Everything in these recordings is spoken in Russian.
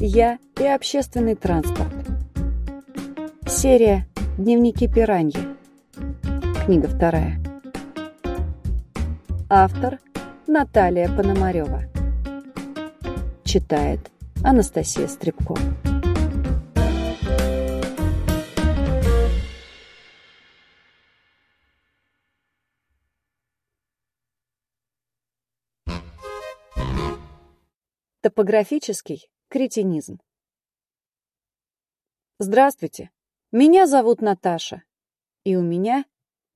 Я и общественный транспорт. Серия «Дневники пираньи». Книга вторая. Автор Наталья Пономарева. Читает Анастасия Стребко. Топографический Кретинизм. Здравствуйте, меня зовут Наташа, и у меня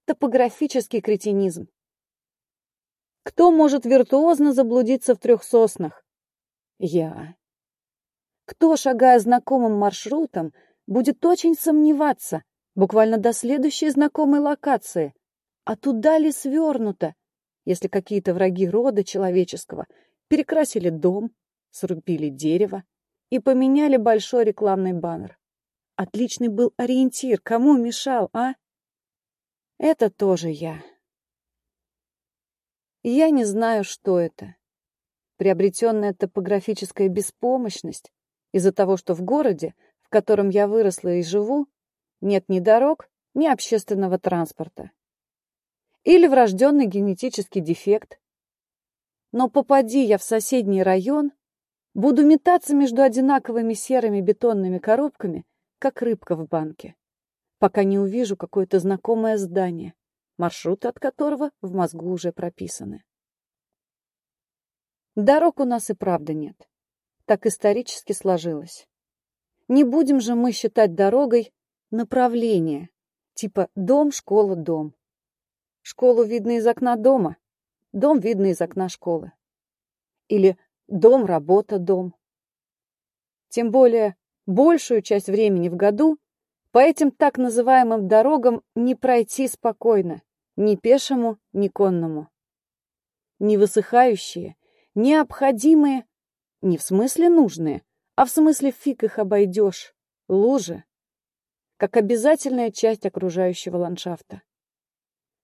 топографический кретинизм. Кто может виртуозно заблудиться в трех соснах? Я. Кто, шагая знакомым маршрутом, будет очень сомневаться, буквально до следующей знакомой локации, а туда ли свернуто, если какие-то враги рода человеческого перекрасили дом, срубили дерево и поменяли большой рекламный баннер. Отличный был ориентир, кому мешал, а? Это тоже я. Я не знаю, что это. Приобретенная топографическая беспомощность из-за того, что в городе, в котором я выросла и живу, нет ни дорог, ни общественного транспорта. Или врожденный генетический дефект. Но попади я в соседний район, Буду метаться между одинаковыми серыми бетонными коробками, как рыбка в банке, пока не увижу какое-то знакомое здание, маршруты от которого в мозгу уже прописаны. Дорог у нас и правда нет. Так исторически сложилось. Не будем же мы считать дорогой направление, типа дом, школа, дом. Школу видно из окна дома, дом видно из окна школы. Или Дом, работа, дом. Тем более, большую часть времени в году по этим так называемым дорогам не пройти спокойно, ни пешему, ни конному. Не высыхающие, необходимые, не в смысле нужные, а в смысле фиг их обойдешь, лужи, как обязательная часть окружающего ландшафта.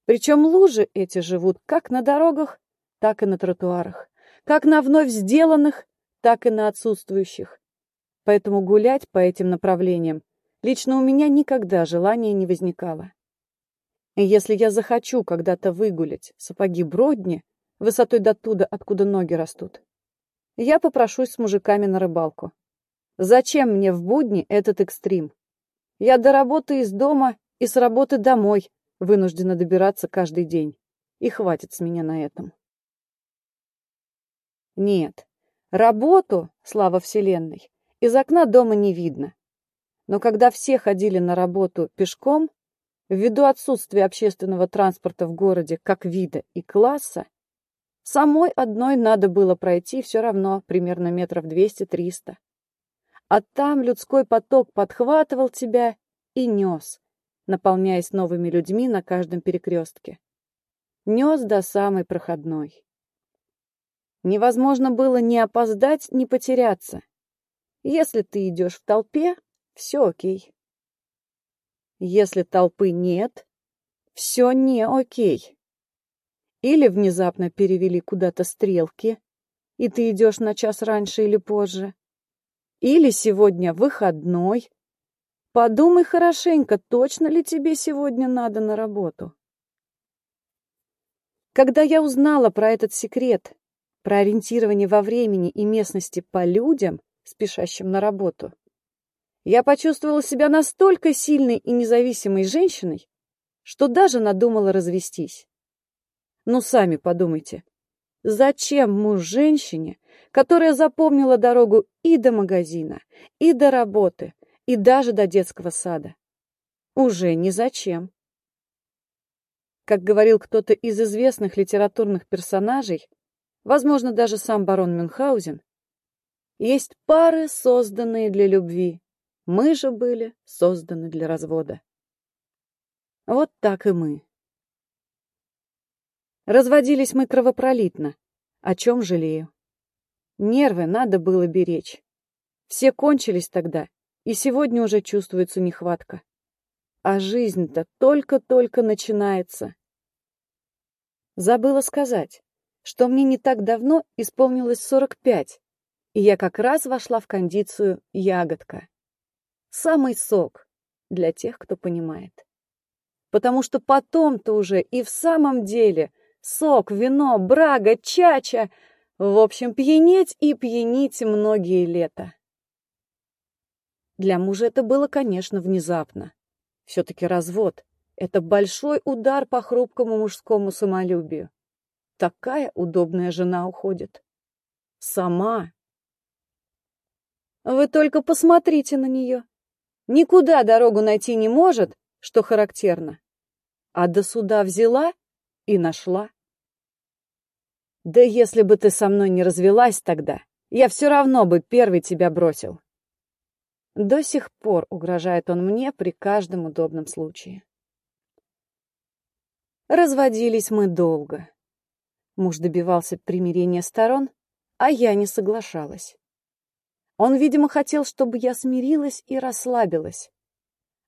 Причем лужи эти живут как на дорогах, так и на тротуарах, как на вновь сделанных, так и на отсутствующих. Поэтому гулять по этим направлениям лично у меня никогда желания не возникало. И если я захочу когда-то выгулять сапоги Бродни высотой до туда, откуда ноги растут, я попрошусь с мужиками на рыбалку. Зачем мне в будни этот экстрим? Я до работы из дома и с работы домой вынуждена добираться каждый день. И хватит с меня на этом. Нет, работу, слава вселенной, из окна дома не видно. Но когда все ходили на работу пешком, ввиду отсутствия общественного транспорта в городе как вида и класса, самой одной надо было пройти все равно примерно метров 200-300. А там людской поток подхватывал тебя и нес, наполняясь новыми людьми на каждом перекрестке. Нес до самой проходной. Невозможно было ни опоздать, ни потеряться. Если ты идешь в толпе, все окей. Если толпы нет, все не окей. Или внезапно перевели куда-то стрелки, и ты идешь на час раньше или позже. Или сегодня выходной. Подумай хорошенько, точно ли тебе сегодня надо на работу. Когда я узнала про этот секрет про ориентирование во времени и местности по людям, спешащим на работу, я почувствовала себя настолько сильной и независимой женщиной, что даже надумала развестись. Ну, сами подумайте, зачем муж женщине, которая запомнила дорогу и до магазина, и до работы, и даже до детского сада? Уже не зачем. Как говорил кто-то из известных литературных персонажей, возможно, даже сам барон Мюнхгаузен, есть пары, созданные для любви. Мы же были созданы для развода. Вот так и мы. Разводились мы кровопролитно, о чем жалею. Нервы надо было беречь. Все кончились тогда, и сегодня уже чувствуется нехватка. А жизнь-то только-только начинается. Забыла сказать что мне не так давно исполнилось 45, и я как раз вошла в кондицию ягодка. Самый сок для тех, кто понимает. Потому что потом-то уже и в самом деле сок, вино, брага, чача, в общем, пьянеть и пьянить многие лета. Для мужа это было, конечно, внезапно. Все-таки развод — это большой удар по хрупкому мужскому самолюбию. Такая удобная жена уходит. Сама. Вы только посмотрите на нее. Никуда дорогу найти не может, что характерно. А до суда взяла и нашла. Да если бы ты со мной не развелась тогда, я все равно бы первый тебя бросил. До сих пор угрожает он мне при каждом удобном случае. Разводились мы долго. Муж добивался примирения сторон, а я не соглашалась. Он, видимо, хотел, чтобы я смирилась и расслабилась.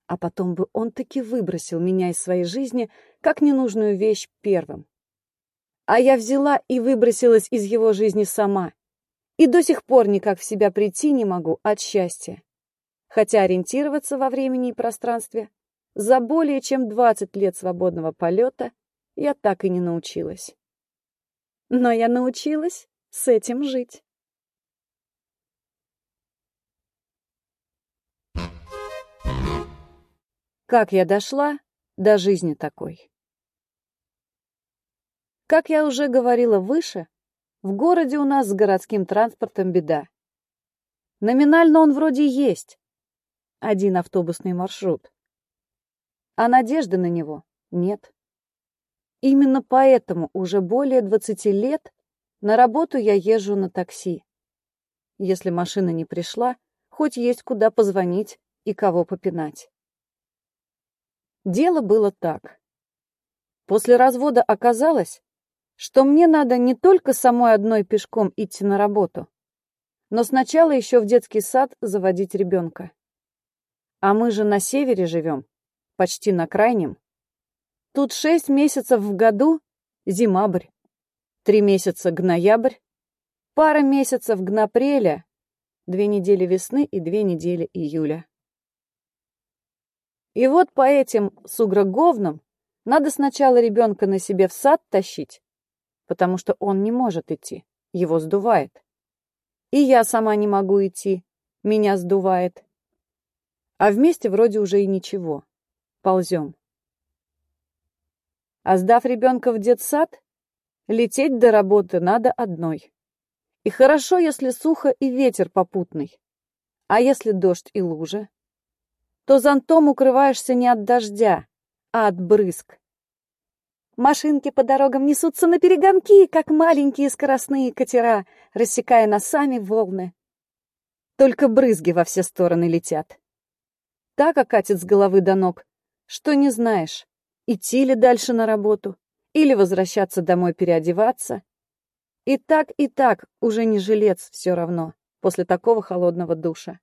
А потом бы он таки выбросил меня из своей жизни как ненужную вещь первым. А я взяла и выбросилась из его жизни сама. И до сих пор никак в себя прийти не могу от счастья хотя ориентироваться во времени и пространстве за более чем 20 лет свободного полета я так и не научилась. Но я научилась с этим жить. Как я дошла до жизни такой? Как я уже говорила выше, в городе у нас с городским транспортом беда. Номинально он вроде есть, один автобусный маршрут. А надежды на него нет. Именно поэтому уже более 20 лет на работу я езжу на такси. Если машина не пришла, хоть есть куда позвонить и кого попинать. Дело было так. После развода оказалось, что мне надо не только самой одной пешком идти на работу, но сначала еще в детский сад заводить ребенка. А мы же на севере живем, почти на крайнем. Тут шесть месяцев в году — зимабрь, три месяца — гноябрь, пара месяцев гнапреля, две недели весны и две недели июля. И вот по этим сугроговнам надо сначала ребенка на себе в сад тащить, потому что он не может идти, его сдувает. И я сама не могу идти, меня сдувает. А вместе вроде уже и ничего. Ползем. А сдав ребенка в детсад, лететь до работы надо одной. И хорошо, если сухо и ветер попутный. А если дождь и лужа? То зонтом укрываешься не от дождя, а от брызг. Машинки по дорогам несутся на перегонки, как маленькие скоростные катера, рассекая носами волны. Только брызги во все стороны летят так окатит с головы до ног, что не знаешь, идти ли дальше на работу или возвращаться домой переодеваться. И так, и так уже не жилец все равно после такого холодного душа.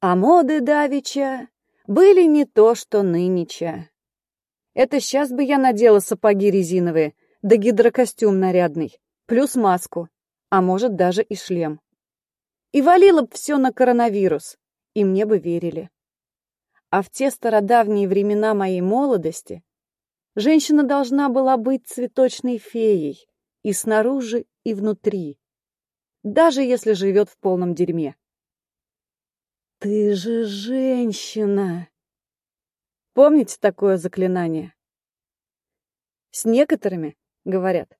А моды давича были не то, что нынеча. Это сейчас бы я надела сапоги резиновые, да гидрокостюм нарядный, плюс маску, а может даже и шлем. И валила б все на коронавирус, и мне бы верили. А в те стародавние времена моей молодости женщина должна была быть цветочной феей и снаружи, и внутри, даже если живет в полном дерьме. «Ты же женщина!» Помните такое заклинание? С некоторыми, говорят,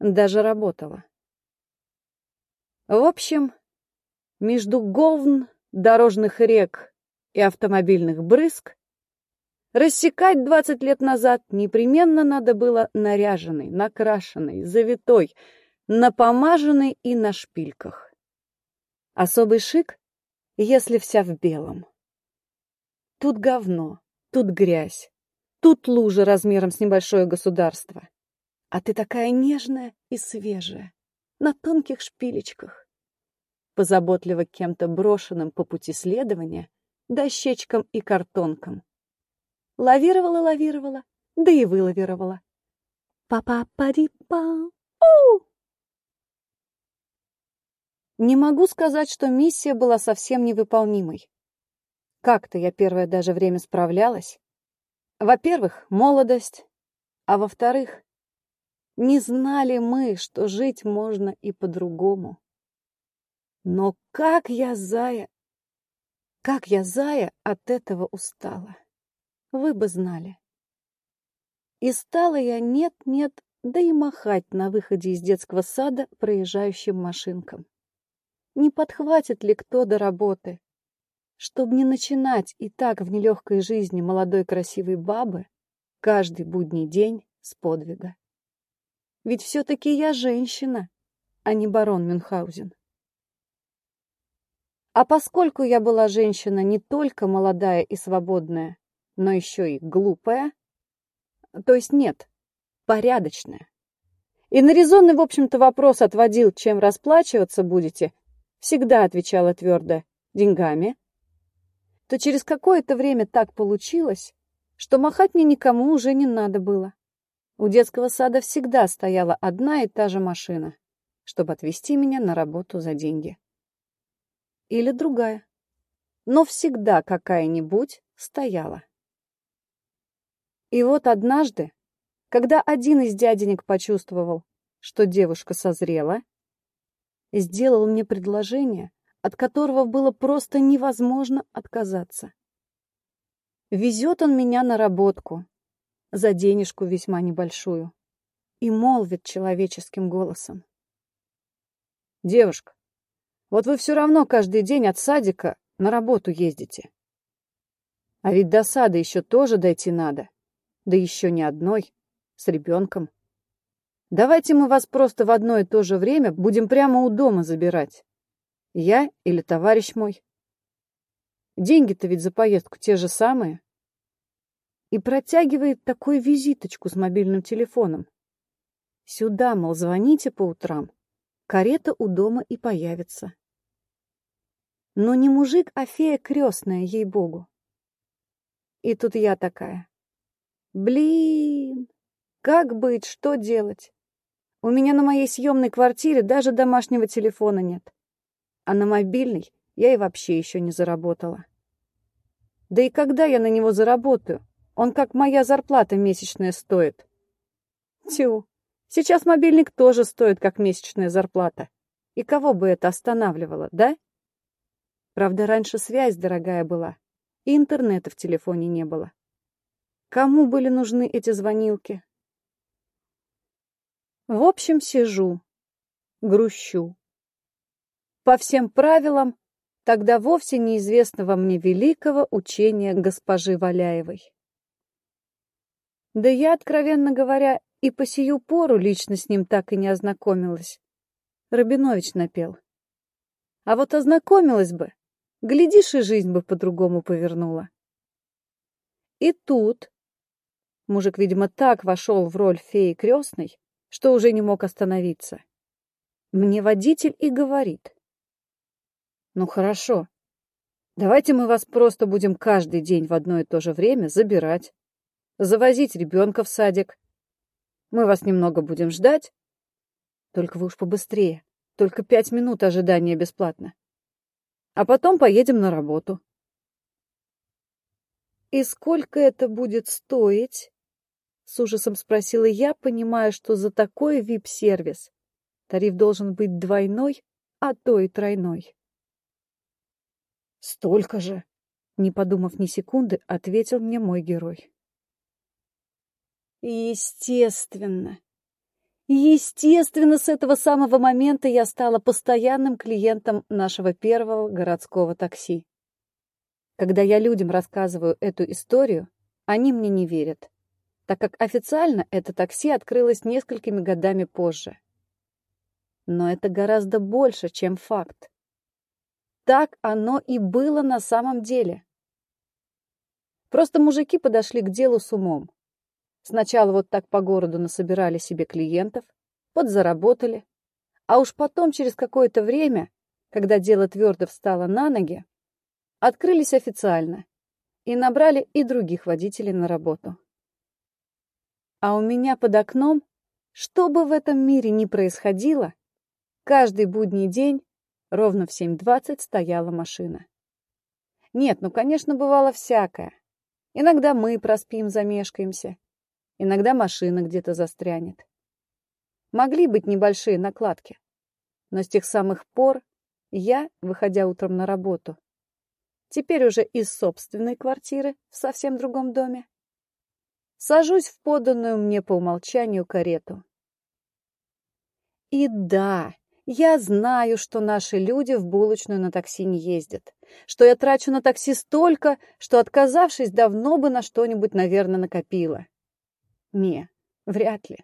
даже работала. В общем, между говн дорожных рек и автомобильных брызг, рассекать двадцать лет назад непременно надо было наряженной, накрашенной, завитой, напомаженной и на шпильках. Особый шик, если вся в белом. Тут говно, тут грязь, тут лужа размером с небольшое государство. А ты такая нежная и свежая, на тонких шпилечках позаботливо кем-то брошенным по пути следования, дощечкам и картонкам. Лавировала-лавировала, да и вылавировала. Па-па-па-ди-па! У! Не могу сказать, что миссия была совсем невыполнимой. Как-то я первое даже время справлялась. Во-первых, молодость, а во-вторых, не знали мы, что жить можно и по-другому. Но как я, зая, как я, зая, от этого устала. Вы бы знали. И стала я нет-нет, да и махать на выходе из детского сада проезжающим машинкам. Не подхватит ли кто до работы? Чтоб не начинать и так в нелегкой жизни молодой красивой бабы каждый будний день с подвига. Ведь все-таки я женщина, а не барон Мюнхгаузен. А поскольку я была женщина не только молодая и свободная, но еще и глупая, то есть нет, порядочная, и на резонный, в общем-то, вопрос отводил, чем расплачиваться будете, всегда отвечала твердо «деньгами», то через какое-то время так получилось, что махать мне никому уже не надо было. У детского сада всегда стояла одна и та же машина, чтобы отвезти меня на работу за деньги. Или другая. Но всегда какая-нибудь стояла. И вот однажды, когда один из дяденек почувствовал, что девушка созрела, сделал мне предложение, от которого было просто невозможно отказаться. Везет он меня на работку, за денежку весьма небольшую, и молвит человеческим голосом. «Девушка, вот вы все равно каждый день от садика на работу ездите. А ведь до сада еще тоже дойти надо, да еще не одной, с ребенком. Давайте мы вас просто в одно и то же время будем прямо у дома забирать. Я или товарищ мой. Деньги-то ведь за поездку те же самые. И протягивает такую визиточку с мобильным телефоном. Сюда, мол, звоните по утрам. Карета у дома и появится. Но не мужик, а фея крестная, ей-богу. И тут я такая. Блин, как быть, что делать? У меня на моей съемной квартире даже домашнего телефона нет а на мобильный я и вообще еще не заработала. Да и когда я на него заработаю? Он как моя зарплата месячная стоит. Тю, сейчас мобильник тоже стоит как месячная зарплата. И кого бы это останавливало, да? Правда, раньше связь дорогая была, и интернета в телефоне не было. Кому были нужны эти звонилки? В общем, сижу, грущу по всем правилам тогда вовсе неизвестного мне великого учения госпожи Валяевой. Да я, откровенно говоря, и по сию пору лично с ним так и не ознакомилась. Рабинович напел. А вот ознакомилась бы, глядишь, и жизнь бы по-другому повернула. И тут мужик, видимо, так вошел в роль феи крестной, что уже не мог остановиться. Мне водитель и говорит. Ну хорошо. Давайте мы вас просто будем каждый день в одно и то же время забирать, завозить ребенка в садик. Мы вас немного будем ждать. Только вы уж побыстрее. Только пять минут ожидания бесплатно. А потом поедем на работу. «И сколько это будет стоить?» — с ужасом спросила я, понимая, что за такой вип-сервис тариф должен быть двойной, а то и тройной. Столько же, не подумав ни секунды, ответил мне мой герой. Естественно. Естественно, с этого самого момента я стала постоянным клиентом нашего первого городского такси. Когда я людям рассказываю эту историю, они мне не верят, так как официально это такси открылось несколькими годами позже. Но это гораздо больше, чем факт. Так оно и было на самом деле. Просто мужики подошли к делу с умом. Сначала вот так по городу насобирали себе клиентов, подзаработали, а уж потом, через какое-то время, когда дело твердо встало на ноги, открылись официально и набрали и других водителей на работу. А у меня под окном, что бы в этом мире ни происходило, каждый будний день ровно в 7.20 стояла машина. Нет, ну, конечно, бывало всякое. Иногда мы проспим, замешкаемся. Иногда машина где-то застрянет. Могли быть небольшие накладки. Но с тех самых пор я, выходя утром на работу, теперь уже из собственной квартиры в совсем другом доме, сажусь в поданную мне по умолчанию карету. И да, я знаю, что наши люди в булочную на такси не ездят, что я трачу на такси столько, что, отказавшись, давно бы на что-нибудь, наверное, накопила. Не, вряд ли.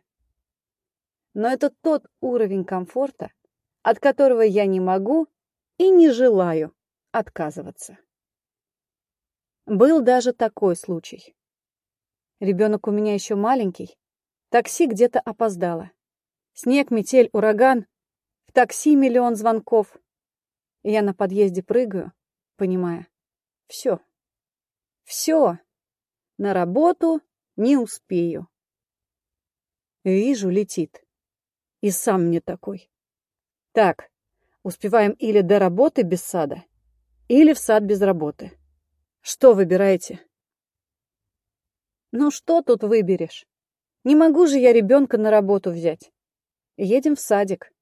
Но это тот уровень комфорта, от которого я не могу и не желаю отказываться. Был даже такой случай. Ребенок у меня еще маленький, такси где-то опоздало. Снег, метель, ураган, в такси миллион звонков. Я на подъезде прыгаю, понимая, все, все, на работу не успею. Вижу, летит. И сам мне такой. Так, успеваем или до работы без сада, или в сад без работы. Что выбираете? Ну что тут выберешь? Не могу же я ребенка на работу взять. Едем в садик.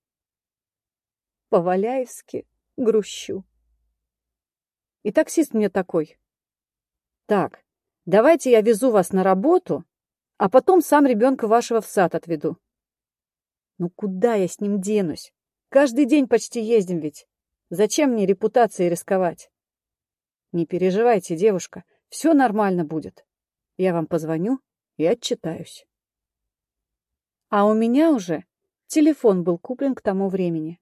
По-валяевски грущу. И таксист мне такой. Так, давайте я везу вас на работу, а потом сам ребенка вашего в сад отведу. Ну куда я с ним денусь? Каждый день почти ездим ведь. Зачем мне репутацией рисковать? Не переживайте, девушка, все нормально будет. Я вам позвоню и отчитаюсь. А у меня уже телефон был куплен к тому времени.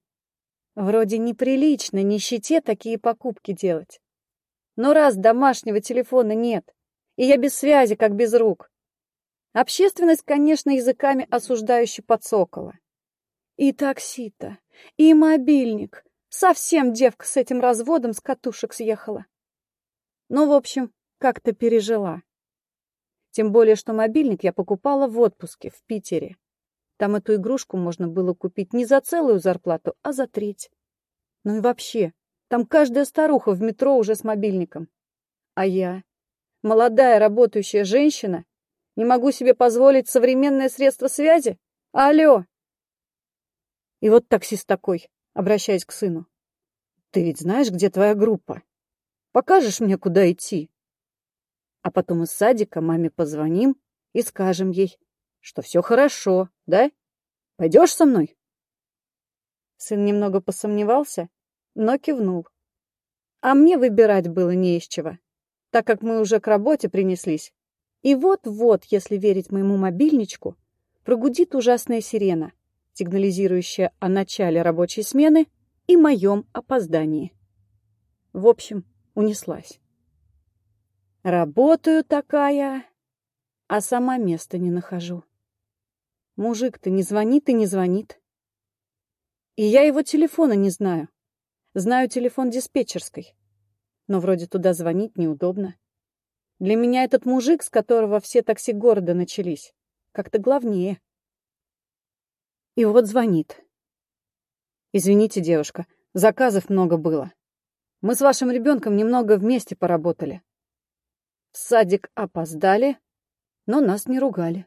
Вроде неприлично нищете такие покупки делать. Но раз домашнего телефона нет, и я без связи, как без рук. Общественность, конечно, языками осуждающе подсокола. И такси-то, и мобильник. Совсем девка с этим разводом с катушек съехала. Ну, в общем, как-то пережила. Тем более, что мобильник я покупала в отпуске в Питере. Там эту игрушку можно было купить не за целую зарплату, а за треть. Ну и вообще, там каждая старуха в метро уже с мобильником. А я, молодая работающая женщина, не могу себе позволить современное средство связи? Алло! И вот таксист такой, обращаясь к сыну. Ты ведь знаешь, где твоя группа? Покажешь мне, куда идти? А потом из садика маме позвоним и скажем ей, что все хорошо, да? Пойдешь со мной? Сын немного посомневался, но кивнул. А мне выбирать было не из чего, так как мы уже к работе принеслись. И вот-вот, если верить моему мобильничку, прогудит ужасная сирена — сигнализирующая о начале рабочей смены и моем опоздании. В общем, унеслась. Работаю такая, а сама места не нахожу. Мужик-то не звонит и не звонит. И я его телефона не знаю. Знаю телефон диспетчерской. Но вроде туда звонить неудобно. Для меня этот мужик, с которого все такси города начались, как-то главнее. И вот звонит. «Извините, девушка, заказов много было. Мы с вашим ребенком немного вместе поработали. В садик опоздали, но нас не ругали».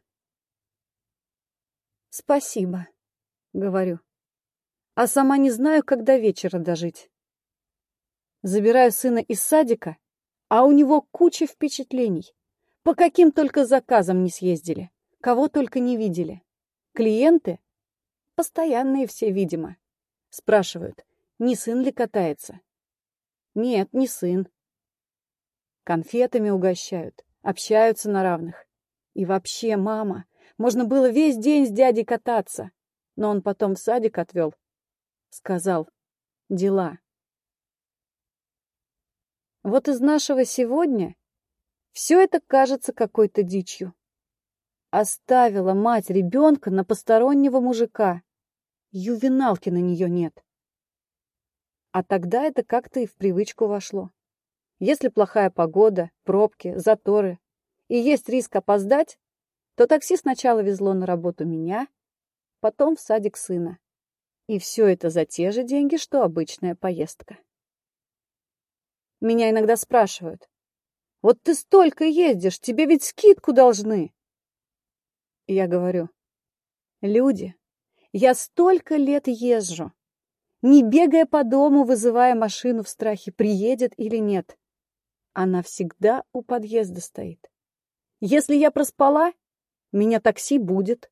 «Спасибо», — говорю. А сама не знаю, когда вечера дожить. Забираю сына из садика, а у него куча впечатлений. По каким только заказам не съездили, кого только не видели. Клиенты Постоянные все, видимо. Спрашивают, не сын ли катается? Нет, не сын. Конфетами угощают, общаются на равных. И вообще, мама, можно было весь день с дядей кататься. Но он потом в садик отвел. Сказал, дела. Вот из нашего сегодня все это кажется какой-то дичью. Оставила мать ребенка на постороннего мужика. Ювеналки на нее нет. А тогда это как-то и в привычку вошло. Если плохая погода, пробки, заторы и есть риск опоздать, то такси сначала везло на работу меня, потом в садик сына. И все это за те же деньги, что обычная поездка. Меня иногда спрашивают, вот ты столько ездишь, тебе ведь скидку должны. Я говорю, люди, я столько лет езжу, не бегая по дому, вызывая машину в страхе, приедет или нет. Она всегда у подъезда стоит. Если я проспала, меня такси будет.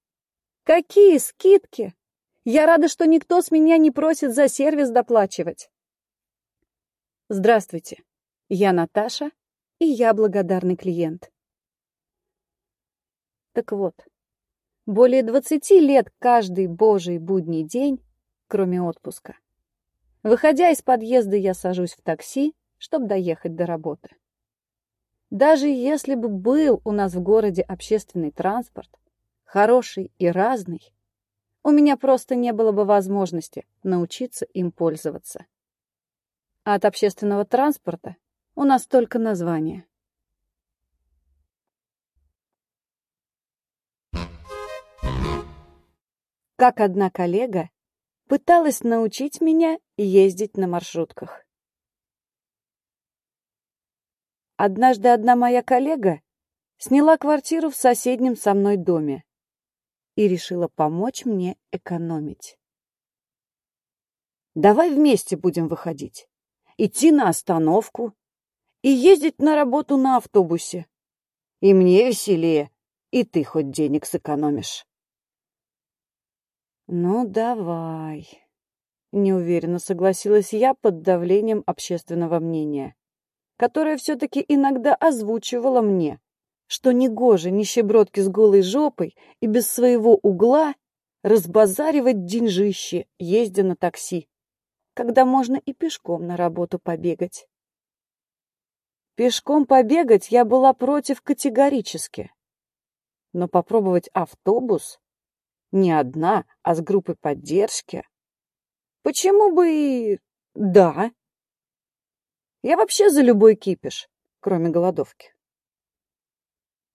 Какие скидки? Я рада, что никто с меня не просит за сервис доплачивать. Здравствуйте, я Наташа, и я благодарный клиент. Так вот, более 20 лет каждый божий будний день, кроме отпуска. Выходя из подъезда, я сажусь в такси, чтобы доехать до работы. Даже если бы был у нас в городе общественный транспорт, хороший и разный, у меня просто не было бы возможности научиться им пользоваться. А от общественного транспорта у нас только название. Как одна коллега пыталась научить меня ездить на маршрутках. Однажды одна моя коллега сняла квартиру в соседнем со мной доме и решила помочь мне экономить. «Давай вместе будем выходить, идти на остановку и ездить на работу на автобусе. И мне веселее, и ты хоть денег сэкономишь». «Ну, давай», — неуверенно согласилась я под давлением общественного мнения, которое все-таки иногда озвучивало мне, что негоже нищебродки с голой жопой и без своего угла разбазаривать деньжище, ездя на такси, когда можно и пешком на работу побегать. Пешком побегать я была против категорически, но попробовать автобус не одна, а с группой поддержки. Почему бы и... да. Я вообще за любой кипиш, кроме голодовки.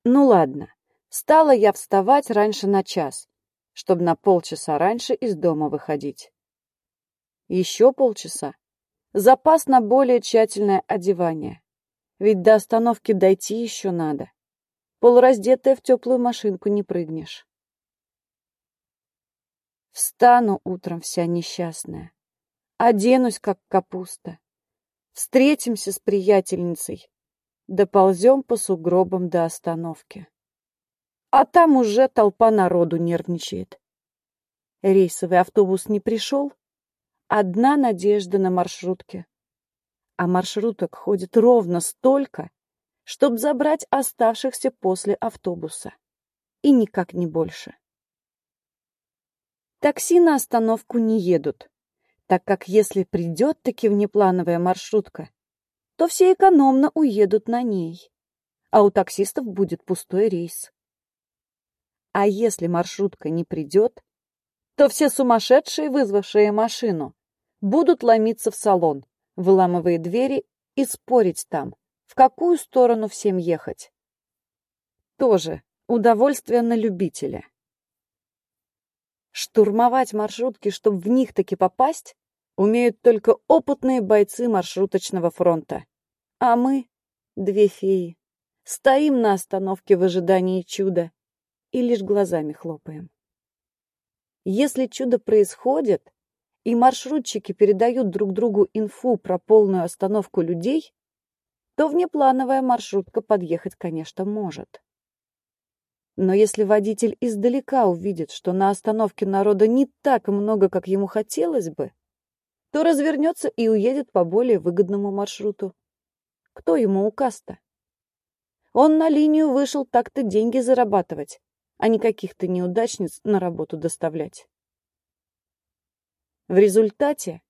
Ну ладно, стала я вставать раньше на час, чтобы на полчаса раньше из дома выходить. Еще полчаса. Запас на более тщательное одевание. Ведь до остановки дойти еще надо. Полураздетая в теплую машинку не прыгнешь. Встану утром вся несчастная, оденусь, как капуста. Встретимся с приятельницей, доползем по сугробам до остановки. А там уже толпа народу нервничает. Рейсовый автобус не пришел, одна надежда на маршрутке. А маршруток ходит ровно столько, чтобы забрать оставшихся после автобуса. И никак не больше. Такси на остановку не едут, так как если придет таки внеплановая маршрутка, то все экономно уедут на ней, а у таксистов будет пустой рейс. А если маршрутка не придет, то все сумасшедшие, вызвавшие машину, будут ломиться в салон, выламывая двери и спорить там, в какую сторону всем ехать. Тоже удовольствие на любителя. Штурмовать маршрутки, чтобы в них таки попасть, умеют только опытные бойцы маршруточного фронта. А мы, две феи, стоим на остановке в ожидании чуда и лишь глазами хлопаем. Если чудо происходит, и маршрутчики передают друг другу инфу про полную остановку людей, то внеплановая маршрутка подъехать, конечно, может. Но если водитель издалека увидит, что на остановке народа не так много, как ему хотелось бы, то развернется и уедет по более выгодному маршруту. Кто ему указ-то? Он на линию вышел так-то деньги зарабатывать, а не каких-то неудачниц на работу доставлять. В результате...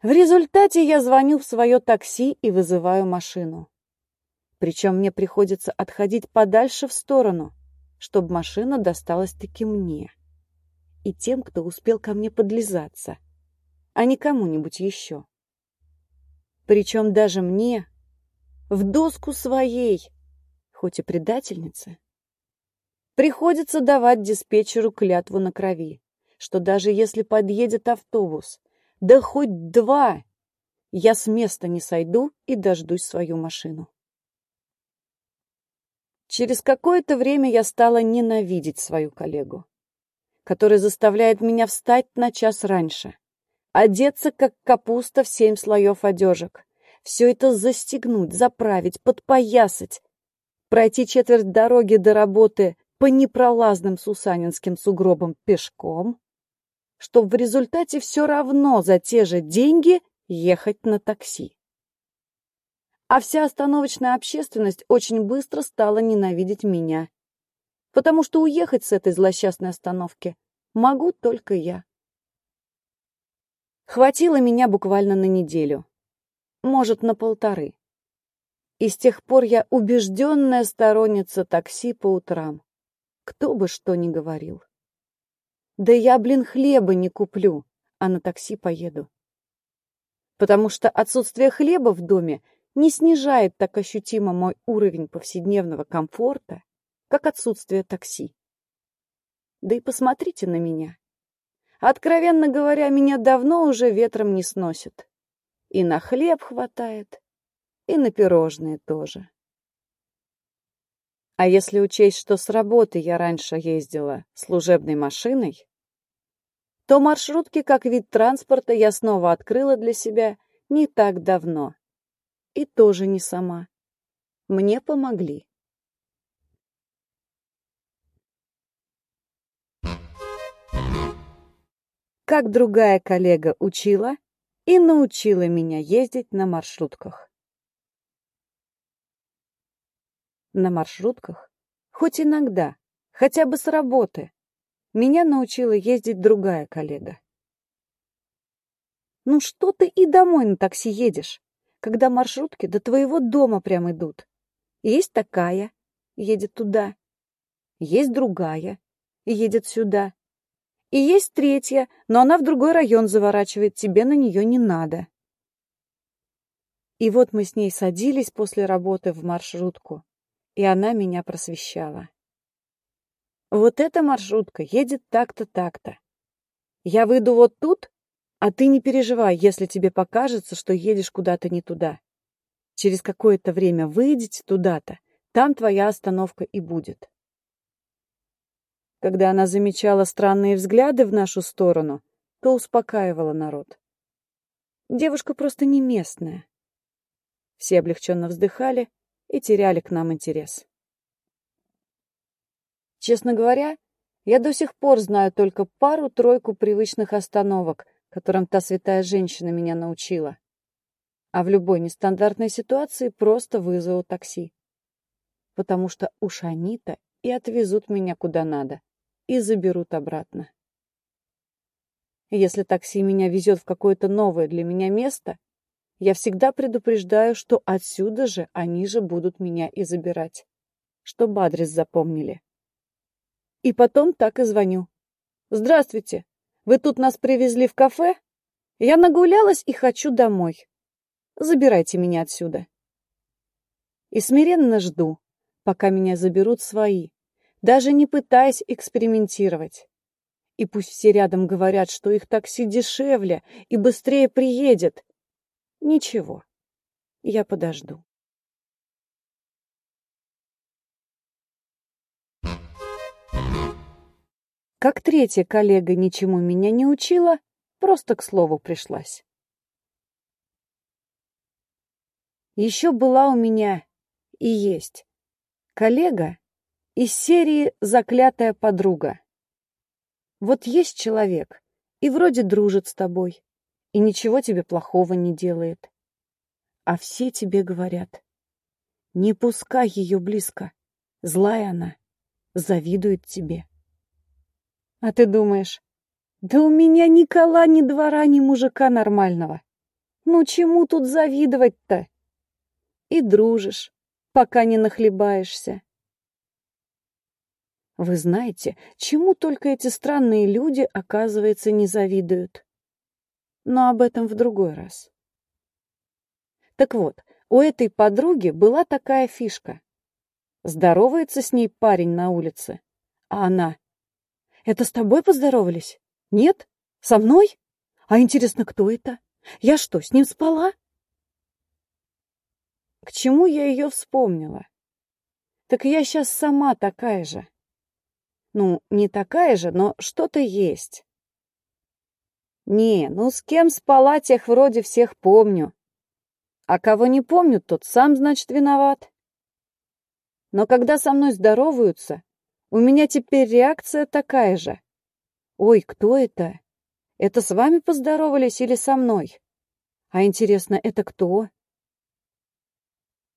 В результате я звоню в свое такси и вызываю машину. Причем мне приходится отходить подальше в сторону, чтобы машина досталась-таки мне. И тем, кто успел ко мне подлизаться, а не кому-нибудь еще. Причем даже мне, в доску своей, хоть и предательнице, приходится давать диспетчеру клятву на крови, что даже если подъедет автобус, да хоть два, я с места не сойду и дождусь свою машину. Через какое-то время я стала ненавидеть свою коллегу, которая заставляет меня встать на час раньше, одеться, как капуста в семь слоев одежек, все это застегнуть, заправить, подпоясать, пройти четверть дороги до работы по непролазным сусанинским сугробам пешком, чтобы в результате все равно за те же деньги ехать на такси. А вся остановочная общественность очень быстро стала ненавидеть меня, потому что уехать с этой злосчастной остановки могу только я. Хватило меня буквально на неделю, может, на полторы. И с тех пор я убежденная сторонница такси по утрам. Кто бы что ни говорил. Да я, блин, хлеба не куплю, а на такси поеду. Потому что отсутствие хлеба в доме не снижает так ощутимо мой уровень повседневного комфорта, как отсутствие такси. Да и посмотрите на меня. Откровенно говоря, меня давно уже ветром не сносит. И на хлеб хватает, и на пирожные тоже. А если учесть, что с работы я раньше ездила служебной машиной, то маршрутки как вид транспорта я снова открыла для себя не так давно. И тоже не сама. Мне помогли. Как другая коллега учила и научила меня ездить на маршрутках. На маршрутках, хоть иногда, хотя бы с работы, меня научила ездить другая коллега. Ну что ты и домой на такси едешь? когда маршрутки до твоего дома прям идут. Есть такая, едет туда. Есть другая, едет сюда. И есть третья, но она в другой район заворачивает, тебе на нее не надо. И вот мы с ней садились после работы в маршрутку, и она меня просвещала. Вот эта маршрутка едет так-то, так-то. Я выйду вот тут, а ты не переживай, если тебе покажется, что едешь куда-то не туда. Через какое-то время выйдете туда-то, там твоя остановка и будет. Когда она замечала странные взгляды в нашу сторону, то успокаивала народ. Девушка просто не местная. Все облегченно вздыхали и теряли к нам интерес. Честно говоря, я до сих пор знаю только пару-тройку привычных остановок — которым та святая женщина меня научила. А в любой нестандартной ситуации просто вызову такси. Потому что уж они-то и отвезут меня куда надо, и заберут обратно. Если такси меня везет в какое-то новое для меня место, я всегда предупреждаю, что отсюда же они же будут меня и забирать, чтобы адрес запомнили. И потом так и звоню. «Здравствуйте, вы тут нас привезли в кафе? Я нагулялась и хочу домой. Забирайте меня отсюда. И смиренно жду, пока меня заберут свои, даже не пытаясь экспериментировать. И пусть все рядом говорят, что их такси дешевле и быстрее приедет. Ничего, я подожду. Как третья коллега ничему меня не учила, просто к слову пришлась. Еще была у меня и есть коллега из серии «Заклятая подруга». Вот есть человек, и вроде дружит с тобой, и ничего тебе плохого не делает. А все тебе говорят, не пускай ее близко, злая она, завидует тебе. А ты думаешь, да у меня ни кола, ни двора, ни мужика нормального. Ну чему тут завидовать-то? И дружишь, пока не нахлебаешься. Вы знаете, чему только эти странные люди, оказывается, не завидуют. Но об этом в другой раз. Так вот, у этой подруги была такая фишка. Здоровается с ней парень на улице, а она это с тобой поздоровались? Нет? Со мной? А интересно, кто это? Я что, с ним спала? К чему я ее вспомнила? Так я сейчас сама такая же. Ну, не такая же, но что-то есть. Не, ну с кем спала, тех вроде всех помню. А кого не помню, тот сам, значит, виноват. Но когда со мной здороваются, у меня теперь реакция такая же. Ой, кто это? Это с вами поздоровались или со мной? А интересно, это кто?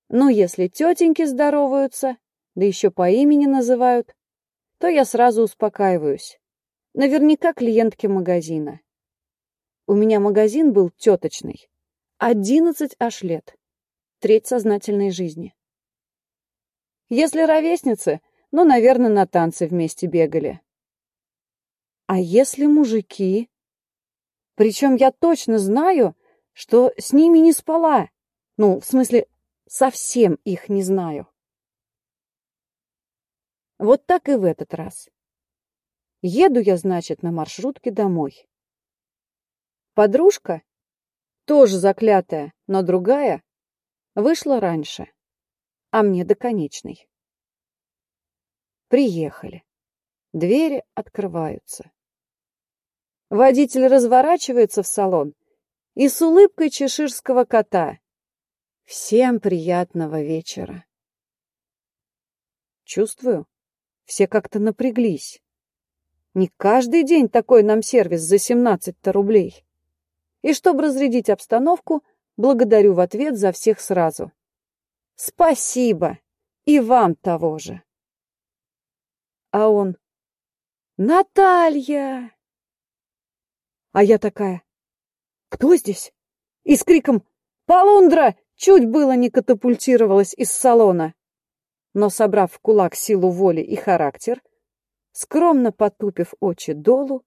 Ну, если тетеньки здороваются, да еще по имени называют, то я сразу успокаиваюсь. Наверняка клиентки магазина. У меня магазин был теточный. Одиннадцать аж лет. Треть сознательной жизни. Если ровесницы, ну, наверное, на танцы вместе бегали. А если мужики? Причем я точно знаю, что с ними не спала. Ну, в смысле, совсем их не знаю. Вот так и в этот раз. Еду я, значит, на маршрутке домой. Подружка, тоже заклятая, но другая, вышла раньше, а мне до конечной. Приехали. Двери открываются. Водитель разворачивается в салон и с улыбкой чеширского кота. Всем приятного вечера. Чувствую, все как-то напряглись. Не каждый день такой нам сервис за 17-то рублей. И чтобы разрядить обстановку, благодарю в ответ за всех сразу. Спасибо! И вам того же. А он... Наталья! А я такая... Кто здесь? И с криком «Полундра!» чуть было не катапультировалась из салона но, собрав в кулак силу воли и характер, скромно потупив очи долу,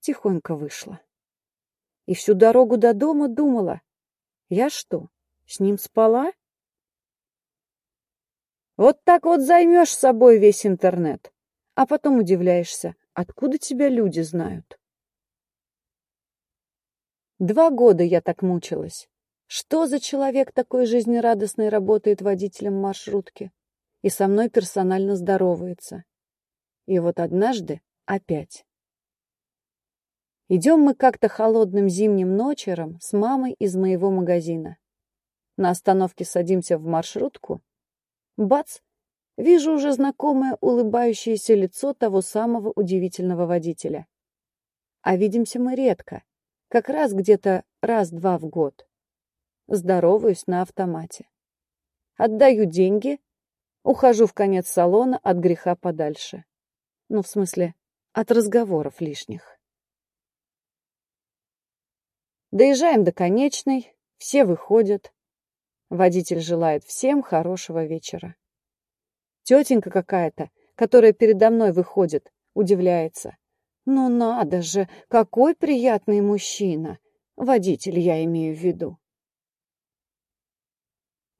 тихонько вышла. И всю дорогу до дома думала, я что, с ним спала? Вот так вот займешь собой весь интернет, а потом удивляешься, откуда тебя люди знают. Два года я так мучилась. Что за человек такой жизнерадостный работает водителем маршрутки? и со мной персонально здоровается. И вот однажды опять. Идем мы как-то холодным зимним ночером с мамой из моего магазина. На остановке садимся в маршрутку. Бац! Вижу уже знакомое улыбающееся лицо того самого удивительного водителя. А видимся мы редко, как раз где-то раз-два в год. Здороваюсь на автомате. Отдаю деньги, Ухожу в конец салона от греха подальше. Ну, в смысле, от разговоров лишних. Доезжаем до конечной, все выходят. Водитель желает всем хорошего вечера. Тетенька какая-то, которая передо мной выходит, удивляется. Ну надо же, какой приятный мужчина. Водитель я имею в виду.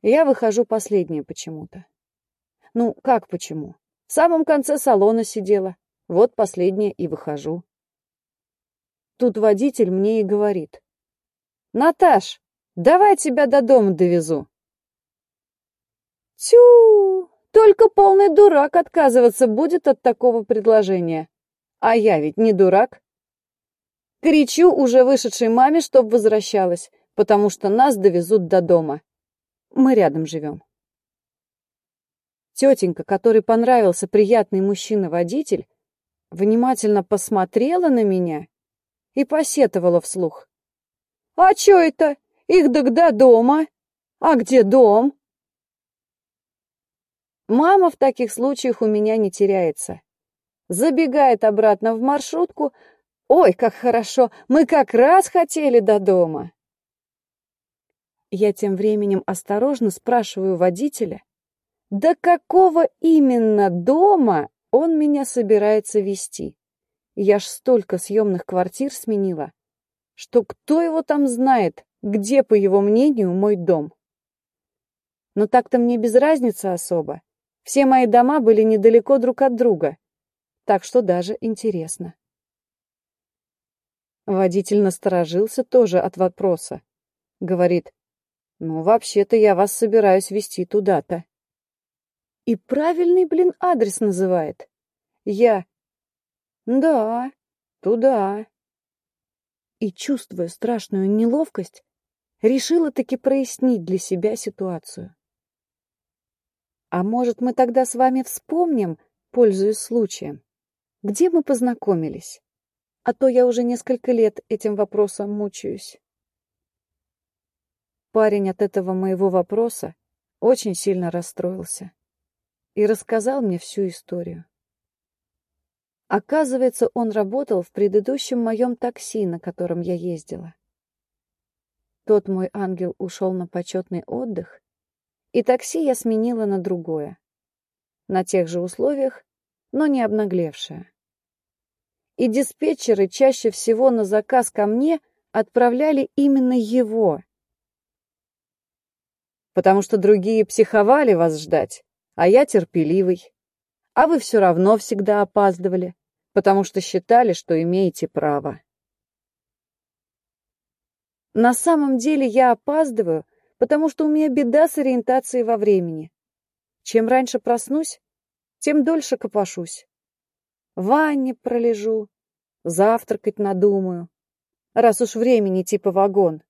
Я выхожу последняя почему-то. Ну, как почему? В самом конце салона сидела. Вот последняя и выхожу. Тут водитель мне и говорит. «Наташ, давай тебя до дома довезу». Тю, только полный дурак отказываться будет от такого предложения. А я ведь не дурак. Кричу уже вышедшей маме, чтоб возвращалась, потому что нас довезут до дома. Мы рядом живем. Тетенька, которой понравился приятный мужчина-водитель, внимательно посмотрела на меня и посетовала вслух. «А чё это? Их тогда дома? А где дом?» Мама в таких случаях у меня не теряется. Забегает обратно в маршрутку. «Ой, как хорошо! Мы как раз хотели до дома!» Я тем временем осторожно спрашиваю водителя, до какого именно дома он меня собирается вести? Я ж столько съемных квартир сменила, что кто его там знает, где, по его мнению, мой дом. Но так-то мне без разницы особо. Все мои дома были недалеко друг от друга, так что даже интересно. Водитель насторожился тоже от вопроса. Говорит, ну, вообще-то я вас собираюсь вести туда-то. И правильный, блин, адрес называет. Я. Да, туда. И, чувствуя страшную неловкость, решила таки прояснить для себя ситуацию. А может, мы тогда с вами вспомним, пользуясь случаем, где мы познакомились? А то я уже несколько лет этим вопросом мучаюсь. Парень от этого моего вопроса очень сильно расстроился и рассказал мне всю историю. Оказывается, он работал в предыдущем моем такси, на котором я ездила. Тот мой ангел ушел на почетный отдых, и такси я сменила на другое. На тех же условиях, но не обнаглевшее. И диспетчеры чаще всего на заказ ко мне отправляли именно его. Потому что другие психовали вас ждать, а я терпеливый. А вы все равно всегда опаздывали, потому что считали, что имеете право. На самом деле я опаздываю, потому что у меня беда с ориентацией во времени. Чем раньше проснусь, тем дольше копошусь. В ванне пролежу, завтракать надумаю, раз уж времени типа вагон,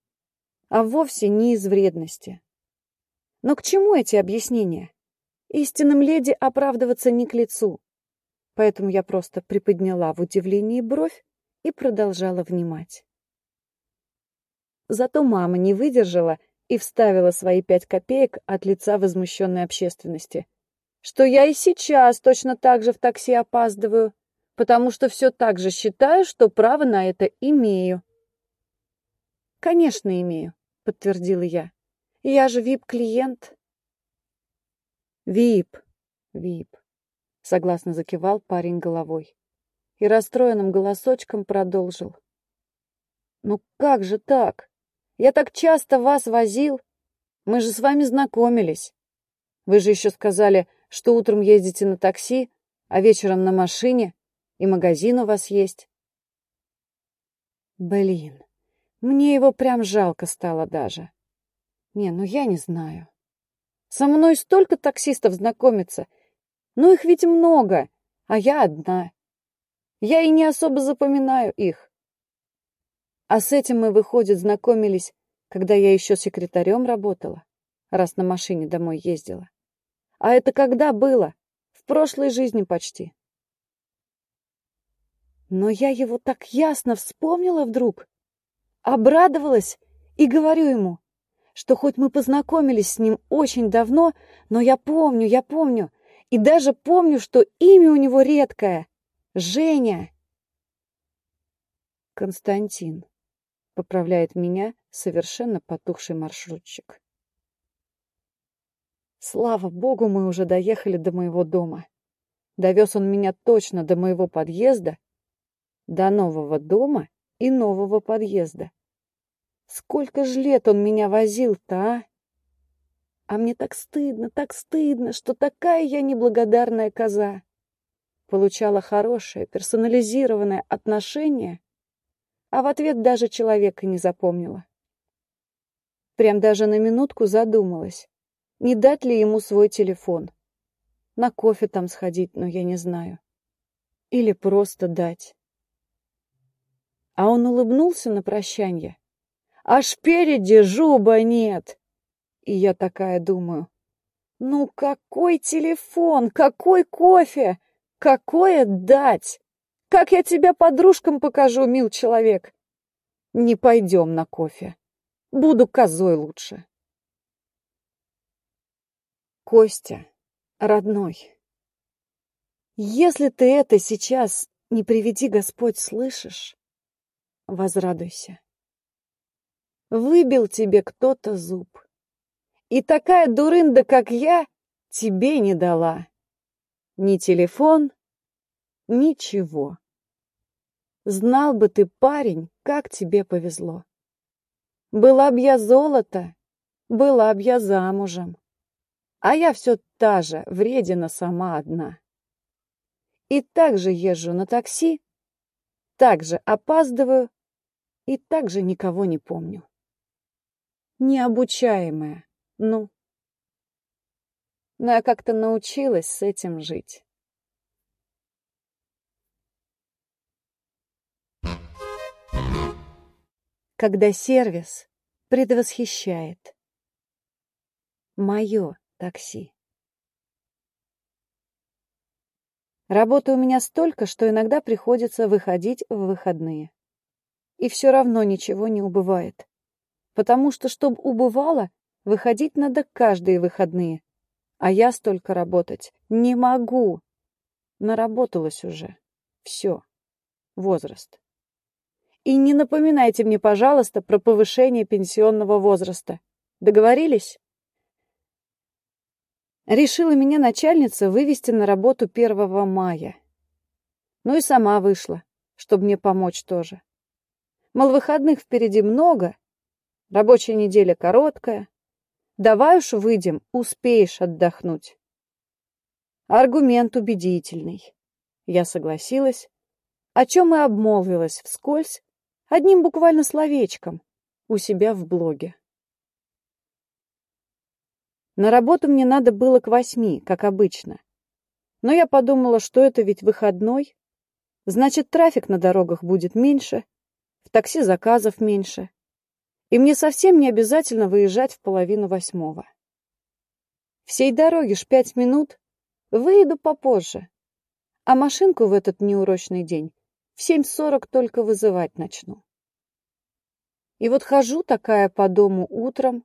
а вовсе не из вредности. Но к чему эти объяснения? Истинным леди оправдываться не к лицу. Поэтому я просто приподняла в удивлении бровь и продолжала внимать. Зато мама не выдержала и вставила свои пять копеек от лица возмущенной общественности. Что я и сейчас точно так же в такси опаздываю, потому что все так же считаю, что право на это имею. «Конечно, имею», — подтвердила я. «Я же вип-клиент». «Вип, вип», — согласно закивал парень головой и расстроенным голосочком продолжил. «Ну как же так? Я так часто вас возил. Мы же с вами знакомились. Вы же еще сказали, что утром ездите на такси, а вечером на машине, и магазин у вас есть. Блин, мне его прям жалко стало даже. Не, ну я не знаю. Со мной столько таксистов знакомится. Ну их ведь много, а я одна. Я и не особо запоминаю их. А с этим мы, выходит, знакомились, когда я еще секретарем работала, раз на машине домой ездила. А это когда было? В прошлой жизни почти. Но я его так ясно вспомнила вдруг, обрадовалась и говорю ему, что хоть мы познакомились с ним очень давно, но я помню, я помню, и даже помню, что имя у него редкое — Женя. Константин поправляет меня совершенно потухший маршрутчик. Слава богу, мы уже доехали до моего дома. Довез он меня точно до моего подъезда, до нового дома и нового подъезда. Сколько ж лет он меня возил-то, а? А мне так стыдно, так стыдно, что такая я неблагодарная коза. Получала хорошее, персонализированное отношение а в ответ даже человека не запомнила. Прям даже на минутку задумалась, не дать ли ему свой телефон. На кофе там сходить, но я не знаю. Или просто дать. А он улыбнулся на прощанье. Аж переди жуба нет. И я такая думаю, ну какой телефон, какой кофе, какое дать? Как я тебя подружкам покажу, мил человек? Не пойдем на кофе. Буду козой лучше. Костя, родной, если ты это сейчас, не приведи Господь, слышишь, возрадуйся. Выбил тебе кто-то зуб. И такая дурында, как я, тебе не дала. Ни телефон, ничего. Знал бы ты, парень, как тебе повезло. Была б я золото, была б я замужем. А я все та же, вредина сама одна. И так же езжу на такси, так же опаздываю, И также никого не помню. Необучаемая, ну. Но я как-то научилась с этим жить. Когда сервис предвосхищает. Мое такси. Работы у меня столько, что иногда приходится выходить в выходные. И все равно ничего не убывает. Потому что, чтобы убывало, выходить надо каждые выходные. А я столько работать не могу. Наработалась уже. Все. Возраст. И не напоминайте мне, пожалуйста, про повышение пенсионного возраста. Договорились? Решила меня начальница вывести на работу 1 мая. Ну и сама вышла, чтобы мне помочь тоже. Мол, выходных впереди много, рабочая неделя короткая. Давай уж выйдем, успеешь отдохнуть. Аргумент убедительный. Я согласилась, о чем и обмолвилась вскользь, одним буквально словечком, у себя в блоге. На работу мне надо было к восьми, как обычно. Но я подумала, что это ведь выходной. Значит, трафик на дорогах будет меньше, в такси заказов меньше. И мне совсем не обязательно выезжать в половину восьмого. Всей дороги ж пять минут, выеду попозже. А машинку в этот неурочный день в семь сорок только вызывать начну. И вот хожу такая по дому утром,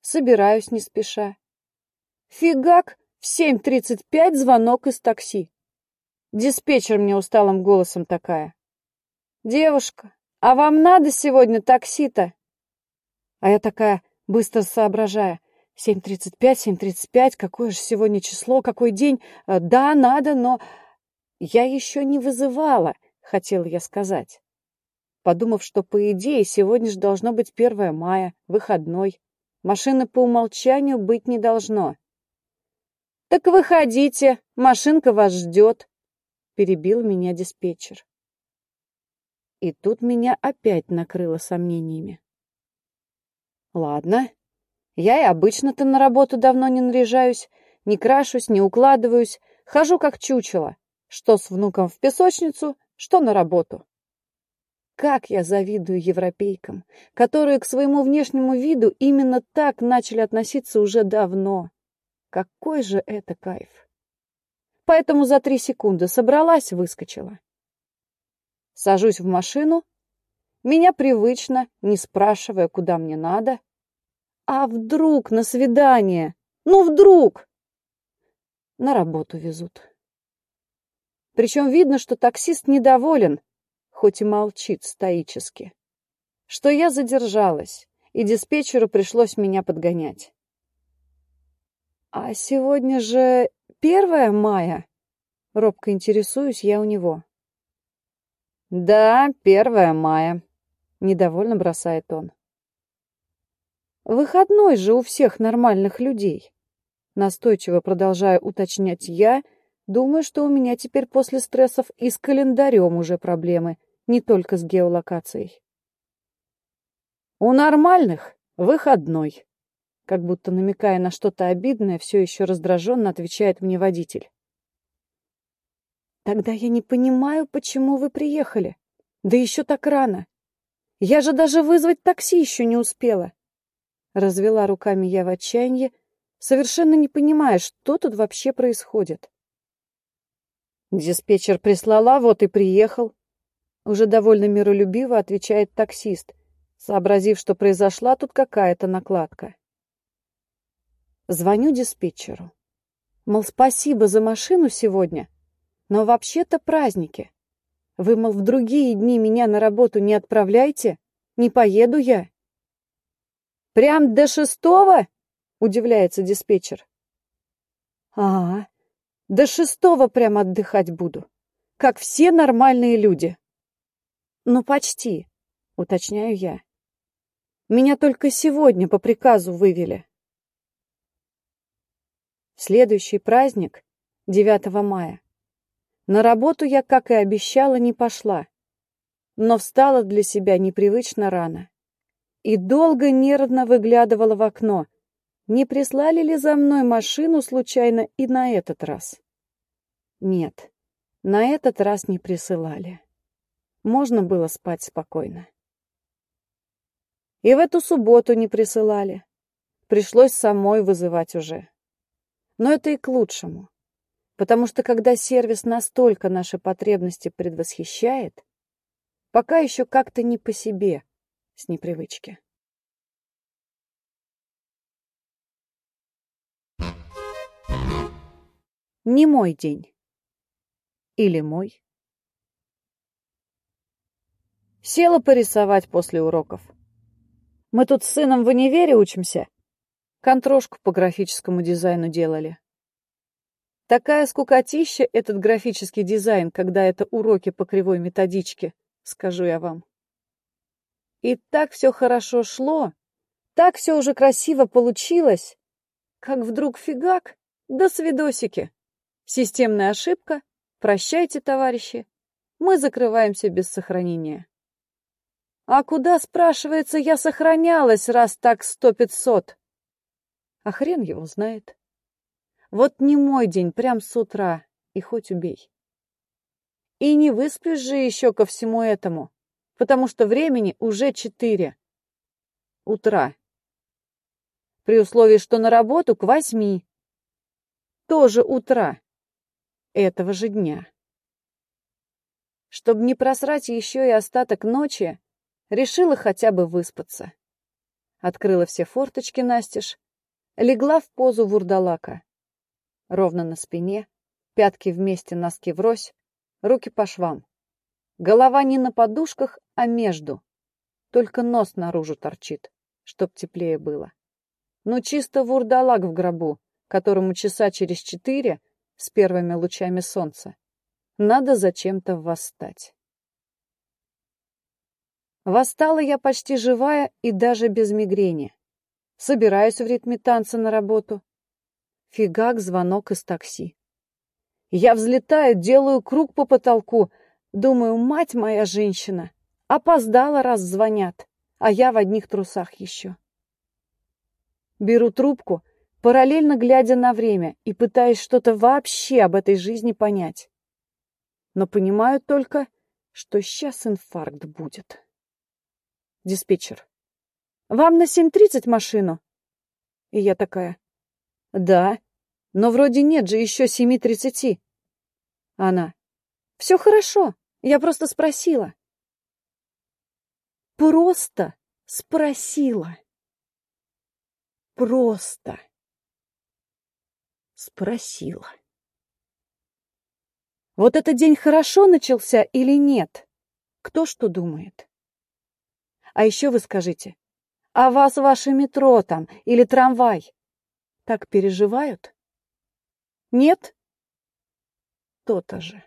собираюсь не спеша. Фигак, в 7.35 звонок из такси. Диспетчер мне усталым голосом такая. «Девушка, а вам надо сегодня такси-то?» А я такая, быстро соображая. 7.35, 7.35, какое же сегодня число, какой день? «Э, да, надо, но... Я еще не вызывала, хотела я сказать. Подумав, что, по идее, сегодня же должно быть 1 мая, выходной. Машины по умолчанию быть не должно. «Так выходите, машинка вас ждет», — перебил меня диспетчер. И тут меня опять накрыло сомнениями. Ладно, я и обычно-то на работу давно не наряжаюсь, не крашусь, не укладываюсь, хожу как чучело, что с внуком в песочницу, что на работу. Как я завидую европейкам, которые к своему внешнему виду именно так начали относиться уже давно. Какой же это кайф! Поэтому за три секунды собралась, выскочила. Сажусь в машину, меня привычно, не спрашивая, куда мне надо. А вдруг на свидание? Ну, вдруг! На работу везут. Причем видно, что таксист недоволен, хоть и молчит стоически. Что я задержалась, и диспетчеру пришлось меня подгонять. «А сегодня же первое мая?» Робко интересуюсь я у него. «Да, первое мая», — недовольно бросает он. «Выходной же у всех нормальных людей». Настойчиво продолжаю уточнять я, думаю, что у меня теперь после стрессов и с календарем уже проблемы, не только с геолокацией. «У нормальных выходной», как будто намекая на что-то обидное, все еще раздраженно отвечает мне водитель. Тогда я не понимаю, почему вы приехали. Да еще так рано. Я же даже вызвать такси еще не успела. Развела руками я в отчаянии, совершенно не понимая, что тут вообще происходит. Диспетчер прислала, вот и приехал. Уже довольно миролюбиво отвечает таксист, сообразив, что произошла тут какая-то накладка. Звоню диспетчеру. Мол, спасибо за машину сегодня, но вообще-то праздники. Вы, мол, в другие дни меня на работу не отправляйте, не поеду я. Прям до шестого? Удивляется диспетчер. А, до шестого прям отдыхать буду, как все нормальные люди. Ну, почти, уточняю я. Меня только сегодня по приказу вывели. Следующий праздник — 9 мая. На работу я, как и обещала, не пошла. но встала для себя непривычно рано. И долго нервно выглядывала в окно, не прислали ли за мной машину случайно и на этот раз. Нет, на этот раз не присылали. Можно было спать спокойно. И в эту субботу не присылали. Пришлось самой вызывать уже. Но это и к лучшему. Потому что когда сервис настолько наши потребности предвосхищает, пока еще как-то не по себе, с непривычки. Не мой день. Или мой. Села порисовать после уроков. Мы тут с сыном в универе учимся. Контрошку по графическому дизайну делали. Такая скукотища этот графический дизайн, когда это уроки по кривой методичке, скажу я вам. И так все хорошо шло, так все уже красиво получилось, как вдруг фигак, до свидосики. Системная ошибка, прощайте, товарищи, мы закрываемся без сохранения. А куда, спрашивается, я сохранялась, раз так сто-пятьсот? А хрен его знает. Вот не мой день, прям с утра, и хоть убей. И не высплюсь же еще ко всему этому, потому что времени уже четыре утра. При условии, что на работу к восьми. Тоже утра. Этого же дня. Чтобы не просрать еще и остаток ночи, решила хотя бы выспаться. Открыла все форточки настежь, легла в позу вурдалака ровно на спине, пятки вместе, носки врозь, руки по швам. Голова не на подушках, а между. Только нос наружу торчит, чтоб теплее было. Ну, чисто вурдалак в гробу, которому часа через четыре, с первыми лучами солнца, надо зачем-то восстать. Восстала я почти живая и даже без мигрени. Собираюсь в ритме танца на работу. Фигак звонок из такси. Я взлетаю, делаю круг по потолку. Думаю, мать моя женщина. Опоздала, раз звонят, а я в одних трусах еще. Беру трубку, параллельно глядя на время и пытаясь что-то вообще об этой жизни понять. Но понимаю только, что сейчас инфаркт будет. Диспетчер. Вам на 7.30 машину? И я такая. Да, но вроде нет же еще семи тридцати. Она. Все хорошо, я просто спросила. Просто спросила. Просто спросила. Вот этот день хорошо начался или нет? Кто что думает? А еще вы скажите, а вас ваше метро там или трамвай так переживают? Нет? То-то же.